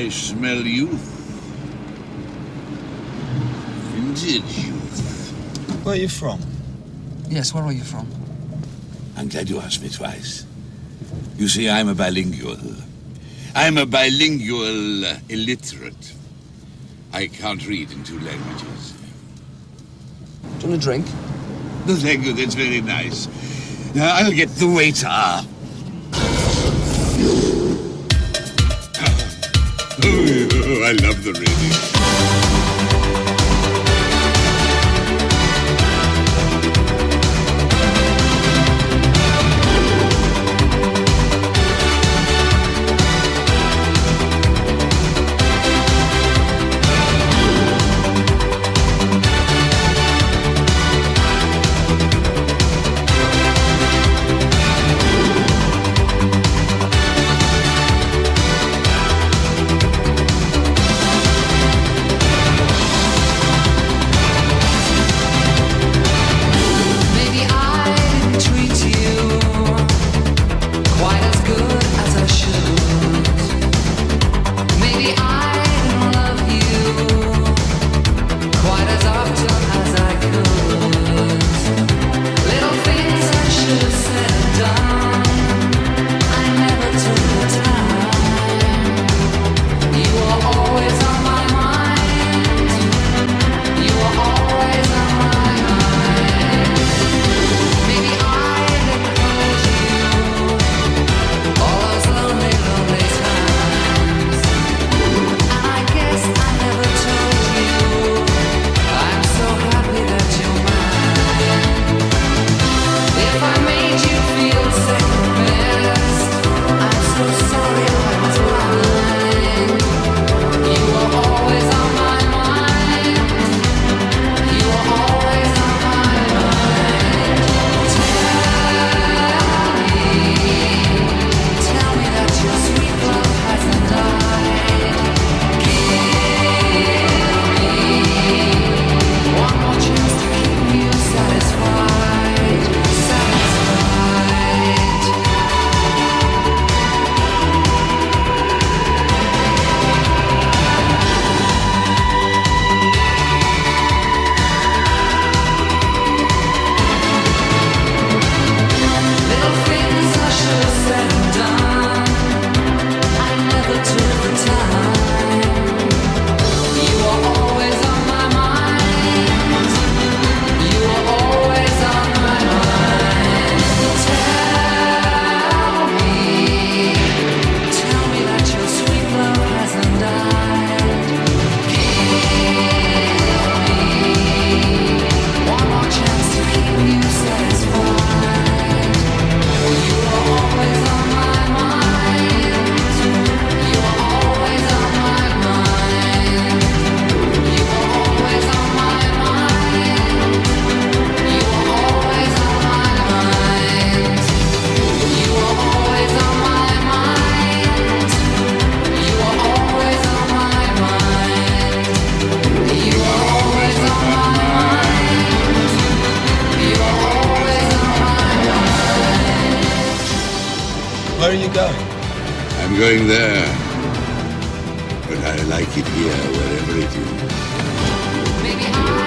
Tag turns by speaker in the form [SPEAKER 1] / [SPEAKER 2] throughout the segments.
[SPEAKER 1] I smell youth. Vintage youth.
[SPEAKER 2] Where are you from?
[SPEAKER 3] Yes, where are you from?
[SPEAKER 1] I'm glad you asked me twice. You see, I'm a bilingual. I'm a bilingual illiterate. I can't read in two languages.
[SPEAKER 3] Do you want a drink?
[SPEAKER 1] No, thank you. That's very nice. Now, I'll get the waiter. I love the radio.
[SPEAKER 4] made you.
[SPEAKER 2] Where are you going?
[SPEAKER 1] I'm going there. But I like it here, wherever it is.
[SPEAKER 4] Maybe I...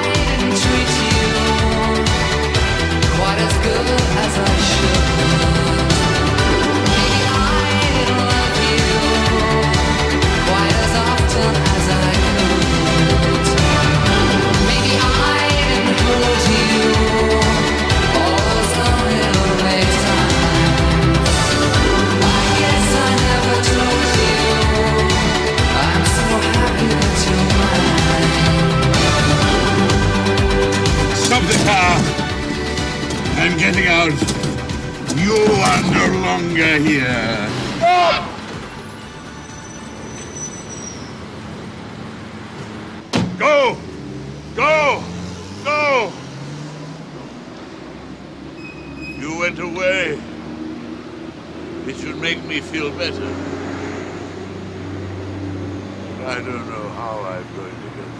[SPEAKER 1] of the car. I'm getting out. You are no longer here. Go! Go! Go! You went away. It should make me feel better. I don't know how I'm going to get